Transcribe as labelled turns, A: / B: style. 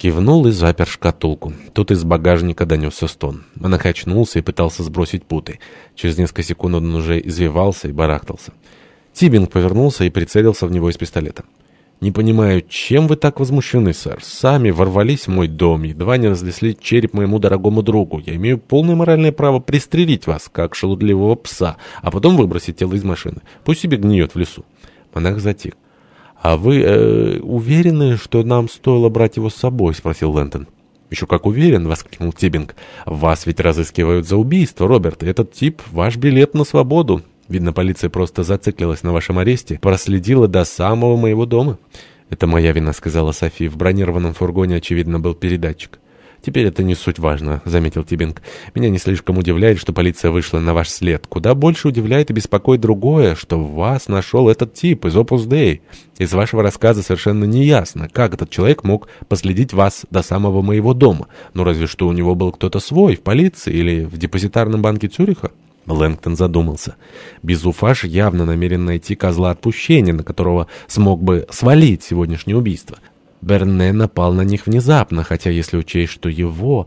A: Кивнул и запер шкатулку. Тут из багажника донесся стон. Монах очнулся и пытался сбросить путы. Через несколько секунд он уже извивался и барахтался. Тибинг повернулся и прицелился в него из пистолета. «Не понимаю, чем вы так возмущены, сэр? Сами ворвались в мой дом, едва не разнесли череп моему дорогому другу. Я имею полное моральное право пристрелить вас, как шелудливого пса, а потом выбросить тело из машины. Пусть себе гниет в лесу». Монах затих. «А вы э, уверены, что нам стоило брать его с собой?» — спросил Лэнтон. «Еще как уверен!» — воскликнул Тибинг. «Вас ведь разыскивают за убийство, Роберт. Этот тип — ваш билет на свободу. Видно, полиция просто зациклилась на вашем аресте, проследила до самого моего дома». «Это моя вина», — сказала Софи. «В бронированном фургоне, очевидно, был передатчик». «Теперь это не суть важно», — заметил Тибинг. «Меня не слишком удивляет, что полиция вышла на ваш след. Куда больше удивляет и беспокоит другое, что вас нашел этот тип из Opus Dei. Из вашего рассказа совершенно не ясно, как этот человек мог последить вас до самого моего дома. Ну, разве что у него был кто-то свой в полиции или в депозитарном банке Цюриха». Лэнгтон задумался. Безуфаш явно намерен найти козла отпущения, на которого смог бы свалить сегодняшнее убийство. Берне напал на них внезапно, хотя если учесть, что его